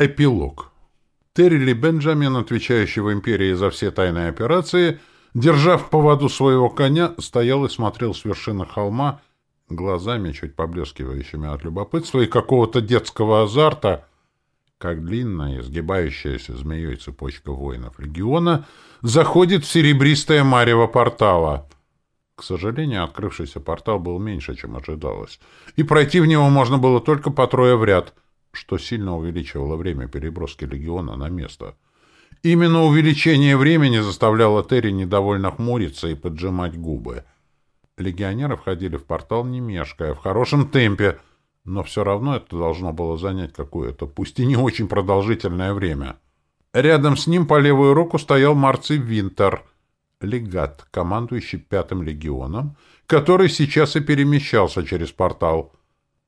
Эпилог. Терри Бенджамин, отвечающий в империи за все тайные операции, держа в поводу своего коня, стоял и смотрел с вершины холма, глазами чуть поблескивающими от любопытства и какого-то детского азарта, как длинная, изгибающаяся змеей цепочка воинов легиона заходит в серебристое марево портала. К сожалению, открывшийся портал был меньше, чем ожидалось, и пройти в него можно было только по трое в ряд — что сильно увеличивало время переброски легиона на место. Именно увеличение времени заставляло Терри недовольно хмуриться и поджимать губы. Легионеры входили в портал не мешкая, в хорошем темпе, но все равно это должно было занять какое-то, пусть и не очень продолжительное время. Рядом с ним по левую руку стоял Марций Винтер, легат, командующий пятым легионом, который сейчас и перемещался через портал —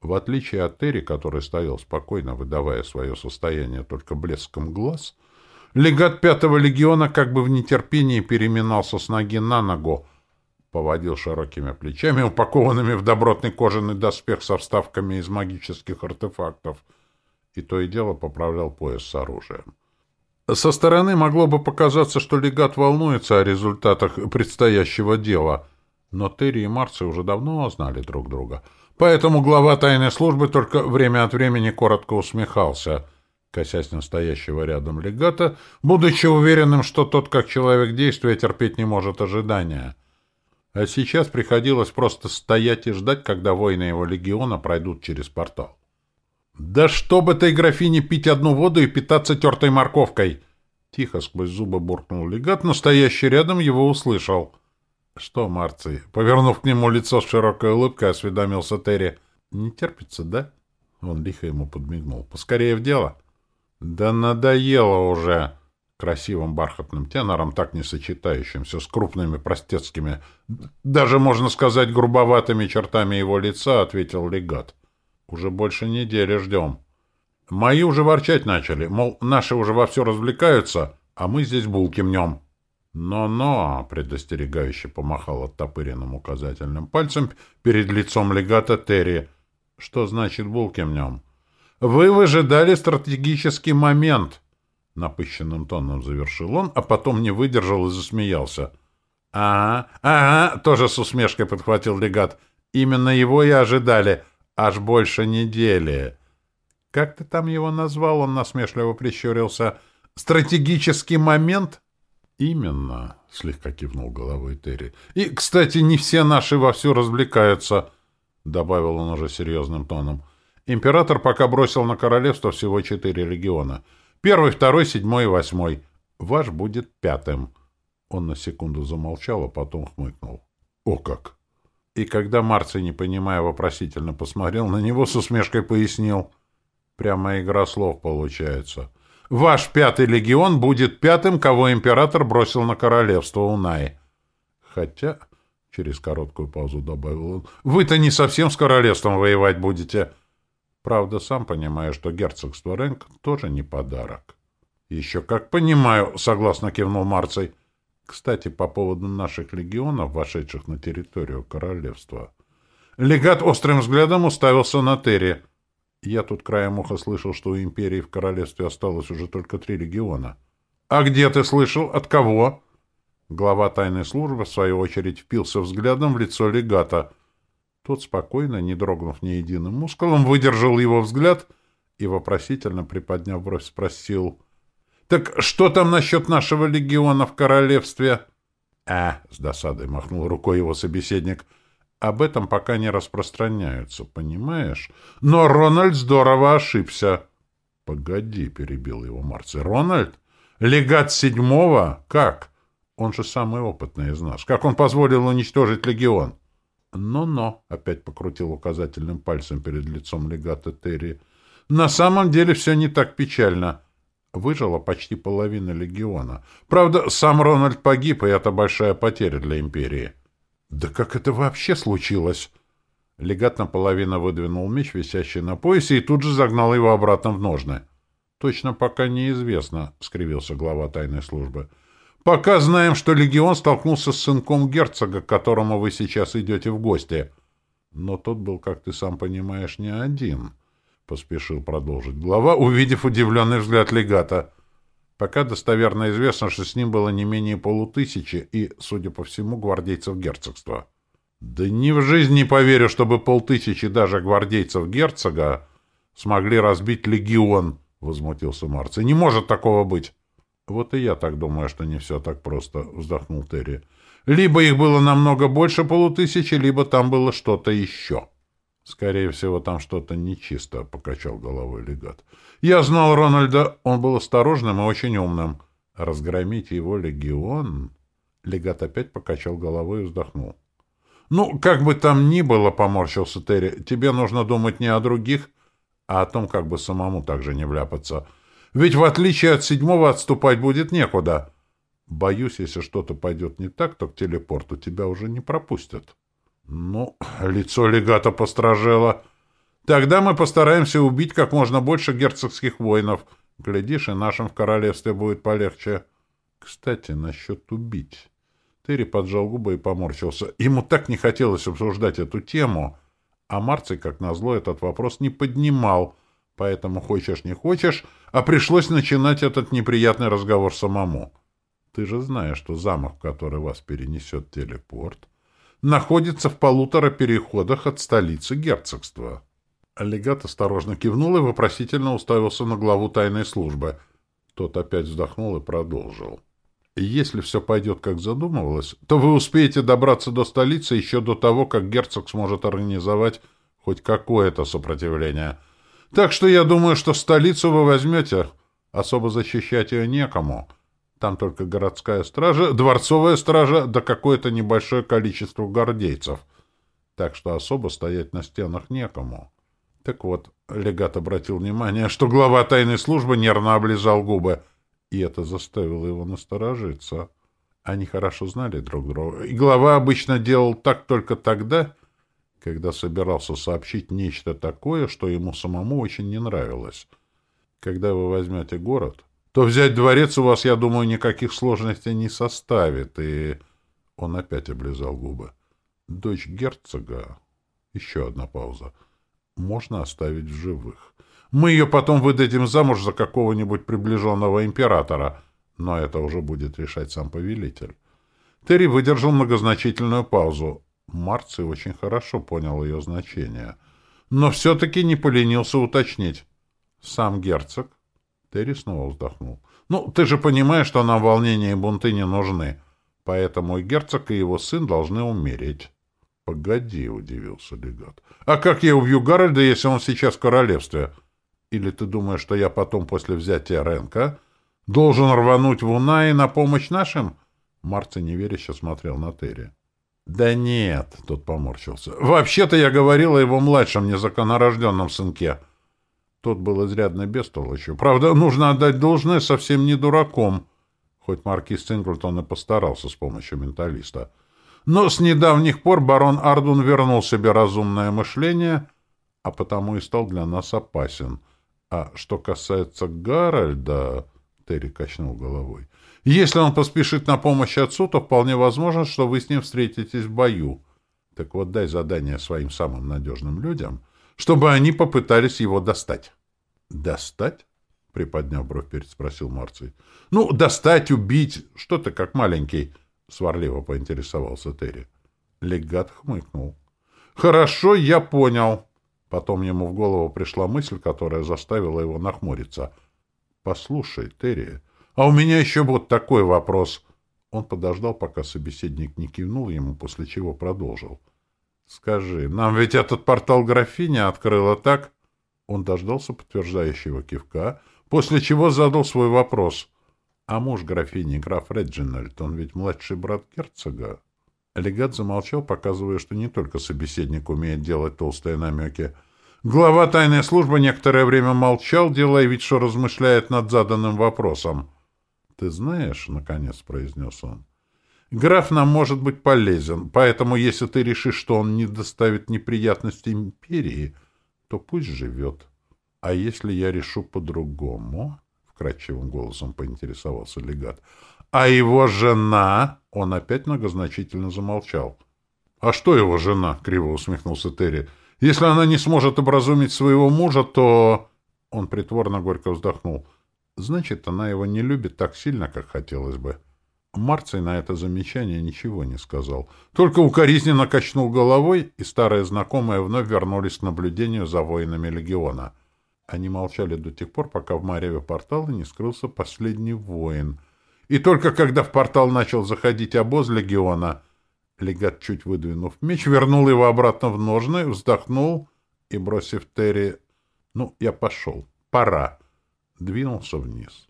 в отличие от Терри, который стоял спокойно, выдавая свое состояние только блеском глаз, легат Пятого легиона как бы в нетерпении переминался с ноги на ногу, поводил широкими плечами, упакованными в добротный кожаный доспех со вставками из магических артефактов, и то и дело поправлял пояс с оружием. Со стороны могло бы показаться, что легат волнуется о результатах предстоящего дела, но Терри и Марци уже давно знали друг друга — Поэтому глава тайной службы только время от времени коротко усмехался, косясь настоящего рядом легата, будучи уверенным, что тот, как человек действия, терпеть не может ожидания. А сейчас приходилось просто стоять и ждать, когда воины его легиона пройдут через портал. «Да чтоб этой графине пить одну воду и питаться тертой морковкой!» Тихо сквозь зубы буркнул легат, но стоящий рядом его услышал — «Что, Марций?» Повернув к нему лицо с широкой улыбкой, осведомился Терри. «Не терпится, да?» Он лихо ему подмигнул. «Поскорее в дело». «Да надоело уже!» Красивым бархатным тенором, так не сочетающимся с крупными простецкими, даже, можно сказать, грубоватыми чертами его лица, ответил легат. «Уже больше недели ждем». «Мои уже ворчать начали, мол, наши уже во все развлекаются, а мы здесь булки мнем». «Но-но!» — предостерегающе помахал оттопыренным указательным пальцем перед лицом легата Терри. «Что значит булки в нем?» «Вы выжидали стратегический момент!» Напыщенным тоном завершил он, а потом не выдержал и засмеялся. «Ага, ага!» — тоже с усмешкой подхватил легат. «Именно его и ожидали. Аж больше недели!» «Как ты там его назвал?» — он насмешливо прищурился. «Стратегический момент?» «Именно», — слегка кивнул головой Терри. «И, кстати, не все наши вовсю развлекаются», — добавил он уже серьезным тоном. «Император пока бросил на королевство всего четыре легиона. Первый, второй, седьмой и восьмой. Ваш будет пятым». Он на секунду замолчал, а потом хмыкнул. «О как!» И когда Марций, не понимая, вопросительно посмотрел на него, с усмешкой пояснил. «Прямо игра слов получается». Ваш пятый легион будет пятым, кого император бросил на королевство Унай. Хотя, через короткую паузу добавил он, вы-то не совсем с королевством воевать будете. Правда, сам понимаю, что герцогство Ренк тоже не подарок. Еще как понимаю, согласно кивнул Марций. Кстати, по поводу наших легионов, вошедших на территорию королевства. Легат острым взглядом уставился на Терри. Я тут краем уха слышал, что у империи в королевстве осталось уже только три легиона. — А где ты слышал? От кого? Глава тайной службы, в свою очередь, впился взглядом в лицо легата. Тот спокойно, не дрогнув ни единым мускулом, выдержал его взгляд и, вопросительно приподняв бровь, спросил. — Так что там насчет нашего легиона в королевстве? — А, — с досадой махнул рукой его собеседник, — об этом пока не распространяются, понимаешь? Но Рональд здорово ошибся. — Погоди, — перебил его Марци. — Рональд? Легат седьмого? Как? Он же самый опытный из нас. Как он позволил уничтожить легион? «Но-но», — опять покрутил указательным пальцем перед лицом легата Терри. «На самом деле все не так печально. Выжила почти половина легиона. Правда, сам Рональд погиб, и это большая потеря для империи». «Да как это вообще случилось?» Легат наполовину выдвинул меч, висящий на поясе, и тут же загнал его обратно в ножны. «Точно пока неизвестно», — скривился глава тайной службы. «Пока знаем, что легион столкнулся с сынком герцога, к которому вы сейчас идете в гости. Но тот был, как ты сам понимаешь, не один. поспешил продолжить глава, увидев удивленный взгляд легата. Пока достоверно известно, что с ним было не менее полутысячи и, судя по всему, гвардейцев герцогства. Да ни в жизнь не поверю, чтобы полтысячи даже гвардейцев герцога смогли разбить легион, — возмутился Марций. — Не может такого быть. — Вот и я так думаю, что не все так просто, — вздохнул Терри. — Либо их было намного больше полутысячи, либо там было что-то еще. — Скорее всего, там что-то нечисто, — покачал головой легат. — Я знал Рональда, он был осторожным и очень умным. Разгромить его легион... Легат опять покачал головой и вздохнул. — Ну, как бы там ни было, — поморщился Терри, — тебе нужно думать не о других, а о том, как бы самому также не вляпаться. Ведь в отличие от седьмого отступать будет некуда. Боюсь, если что-то пойдет не так, то к телепорту тебя уже не пропустят. Ну, лицо легата постражело. Тогда мы постараемся убить как можно больше герцогских воинов. Глядишь, и нашим в королевстве будет полегче. Кстати, насчет убить. Терри поджал губы и поморщился. Ему так не хотелось обсуждать эту тему — а Марций, как назло, этот вопрос не поднимал, поэтому хочешь не хочешь, а пришлось начинать этот неприятный разговор самому. Ты же знаешь, что замок, в который вас перенесет телепорт, находится в полутора переходах от столицы герцогства. Олегат осторожно кивнул и вопросительно уставился на главу тайной службы. Тот опять вздохнул и продолжил. — если все пойдет как задумывалось, то вы успеете добраться до столицы еще до того, как герцог сможет организовать хоть какое-то сопротивление. Так что я думаю, что столицу вы возьмете. Особо защищать ее некому. Там только городская стража, дворцовая стража, да какое-то небольшое количество гвардейцев. Так что особо стоять на стенах некому. Так вот, легат обратил внимание, что глава тайной службы нервно облизал губы — и это заставило его насторожиться. Они хорошо знали друг друга, и глава обычно делал так только тогда, когда собирался сообщить нечто такое, что ему самому очень не нравилось. Когда вы возьмете город, то взять дворец у вас, я думаю, никаких сложностей не составит, и... Он опять облизал губы. Дочь герцога... Еще одна пауза. Можно оставить в живых. Мы ее потом выдадим замуж за какого-нибудь приближенного императора, но это уже будет решать сам повелитель. Терри выдержал многозначительную паузу. Марций очень хорошо понял ее значение, но все-таки не поленился уточнить. «Сам герцог?» Терри снова вздохнул. «Ну, ты же понимаешь, что нам волнения и бунты не нужны, поэтому и герцог, и его сын должны умереть». «Погоди», — удивился легат. «А как я убью Гарольда, если он сейчас в королевстве?» Или ты думаешь, что я потом, после взятия Ренка, должен рвануть в Унай на помощь нашим?» Марци неверяще смотрел на Терри. «Да нет», — тот поморщился. «Вообще-то я говорил о его младшем незаконнорожденном сынке». Тот был изрядно бестолочью. Правда, нужно отдать должное совсем не дураком, хоть маркиз Цинглтон и постарался с помощью менталиста. Но с недавних пор барон Ардун вернул себе разумное мышление, а потому и стал для нас опасен — а что касается Гарольда, Терри качнул головой, если он поспешит на помощь отцу, то вполне возможно, что вы с ним встретитесь в бою. Так вот, дай задание своим самым надежным людям, чтобы они попытались его достать. Достать? Приподняв бровь, переспросил Марций. Ну, достать, убить. Что ты как маленький? Сварливо поинтересовался Терри. Легат хмыкнул. Хорошо, я понял. Потом ему в голову пришла мысль, которая заставила его нахмуриться. «Послушай, Терри, а у меня еще вот такой вопрос». Он подождал, пока собеседник не кивнул ему, после чего продолжил. «Скажи, нам ведь этот портал графиня открыла так?» Он дождался подтверждающего кивка, после чего задал свой вопрос. «А муж графини, граф Реджинальд, он ведь младший брат герцога?» Легат замолчал, показывая, что не только собеседник умеет делать толстые намеки. Глава тайной службы некоторое время молчал, делая вид, что размышляет над заданным вопросом. «Ты знаешь, — наконец произнес он, — граф нам может быть полезен, поэтому если ты решишь, что он не доставит неприятностей империи, то пусть живет. А если я решу по-другому?» — вкрадчивым голосом поинтересовался легат — а его жена... Он опять многозначительно замолчал. — А что его жена? — криво усмехнулся Терри. — Если она не сможет образумить своего мужа, то... Он притворно горько вздохнул. Значит, она его не любит так сильно, как хотелось бы. Марций на это замечание ничего не сказал. Только укоризненно качнул головой, и старые знакомые вновь вернулись к наблюдению за воинами легиона. Они молчали до тех пор, пока в Мареве портала не скрылся последний воин. И только когда в портал начал заходить обоз легиона, легат, чуть выдвинув меч, вернул его обратно в ножны, вздохнул и, бросив Терри, «Ну, я пошел. Пора», двинулся вниз.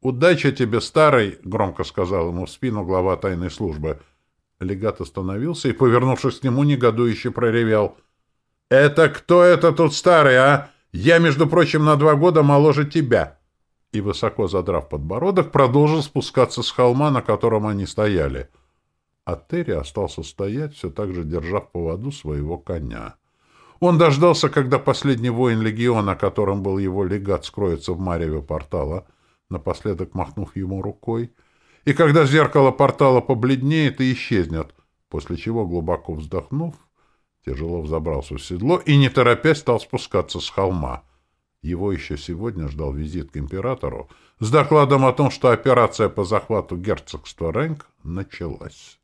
«Удачи тебе, старый!» — громко сказал ему в спину глава тайной службы. Легат остановился и, повернувшись к нему, негодующе проревел. «Это кто это тут старый, а? Я, между прочим, на два года моложе тебя!» И, высоко задрав подбородок, продолжил спускаться с холма, на котором они стояли. А Терри остался стоять, все так же держа в поводу своего коня. Он дождался, когда последний воин легиона, которым был его легат, скроется в мареве портала — напоследок махнув ему рукой, и когда зеркало портала побледнеет и исчезнет, после чего, глубоко вздохнув, тяжело взобрался в седло и, не торопясь, стал спускаться с холма. Его еще сегодня ждал визит к императору с докладом о том, что операция по захвату герцогства Рэнк началась.